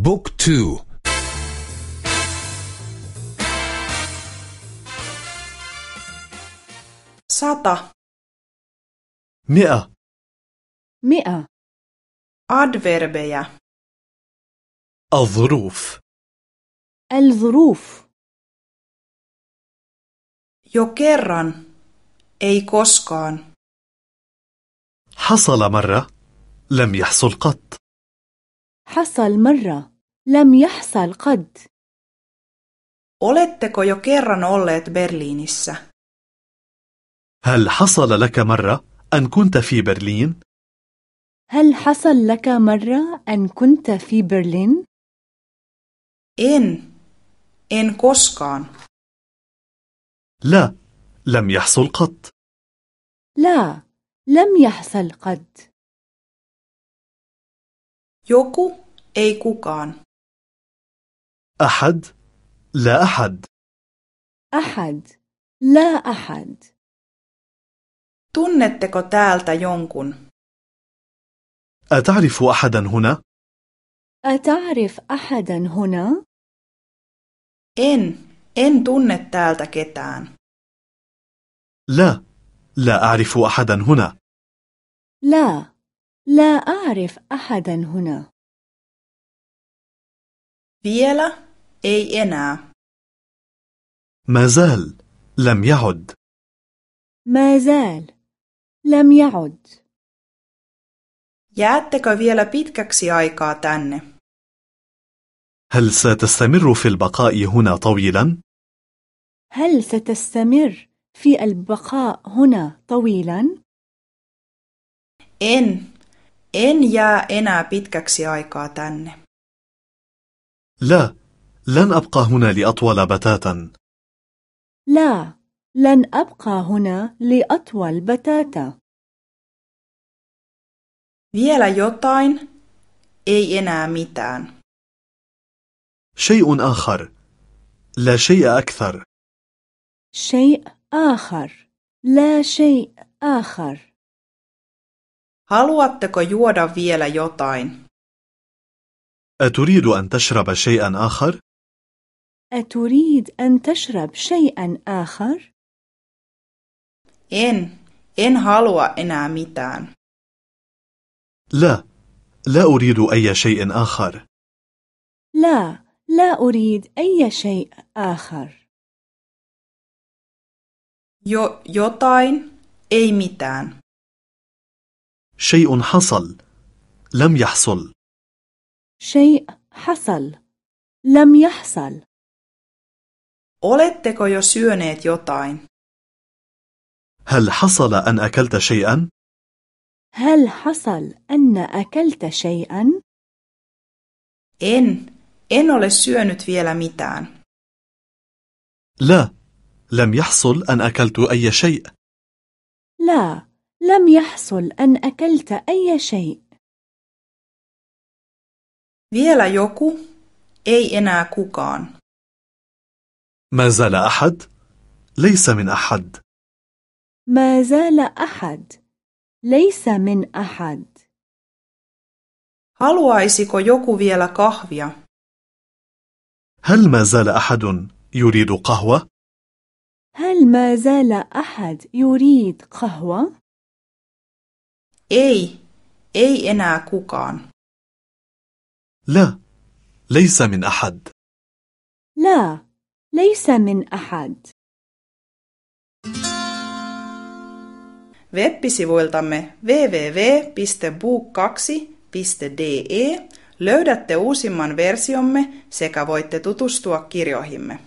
بوك تو. ساتا. مئة. مئة. adverbeja الظروف. الظروف. jo kerran ei koskaan حصل مرة. لم يحصل قط. حصل مرة لم يحصل قد Oletteko jo kerran olleet Berliinissä? هل حصل لك مرة أن كنت في برلين؟ هل حصل لك مرة أن كنت في برلين؟ En. En koskaan. لا لم يحصل قط لا لم يحصل قد Joku, ei kukaan. أحد لا أحد أحد لا أحد Tunnetteko täältä jonkun? أتعرف أحدا هنا؟ أتعرف أحدا هنا؟ En. En tunne täältä ketään. لا لا أعرف أحدا هنا لا لا أعرف أحدا هنا فيلا اي أنا ما زال لم يعد. ما زال لم يعد. جاءتك فيلا بيتكسي ايكا تانني هل ستستمر في البقاء هنا طويلا؟ هل ستستمر في البقاء هنا طويلا؟ ان ان يا أنا بيتكسي ايكا تانني لا لن أبقى هنا لأطول بتاتا لا لن أبقى هنا لأطول بتاتا Vielä jotain? Ei enää mitään. شيء آخر لا شيء أكثر شيء آخر لا شيء آخر Haluatteko juoda vielä jotain? أتريد أن تشرب شيئا آخر؟ أتريد أن تشرب شيئا آخر؟ En. En halua enää mitään. لا لا أريد أي شيء آخر لا لا أريد أي شيء آخر Jo jotain? Ei mitään. شيء حصل لم يحصل شيء حصل لم يحصل Oletteko jo syöneet jotain? هل حصل أن أكلت شيئا؟ هل حصل أن أكلت شيئا؟ En. En ole syönyt vielä mitään. لا لم يحصل أن أكلت أي شيء لا لم يحصل أن أكلت أي شيء Vielä joku? Ei enää kukaan. ما زال أحد؟ ليس من أحد ما زال أحد ليس من أحد Haluaisiko joku vielä kahvia? هل ما زال أحد يريد قهوة؟ هل ما زال أحد يريد قهوة؟ Ei. Ei enää kukaan. لا ليس من أحد لا ليس من أحد Web-sivuiltamme www.book2.de löydätte uusimman versiomme sekä voitte tutustua kirjoihimme.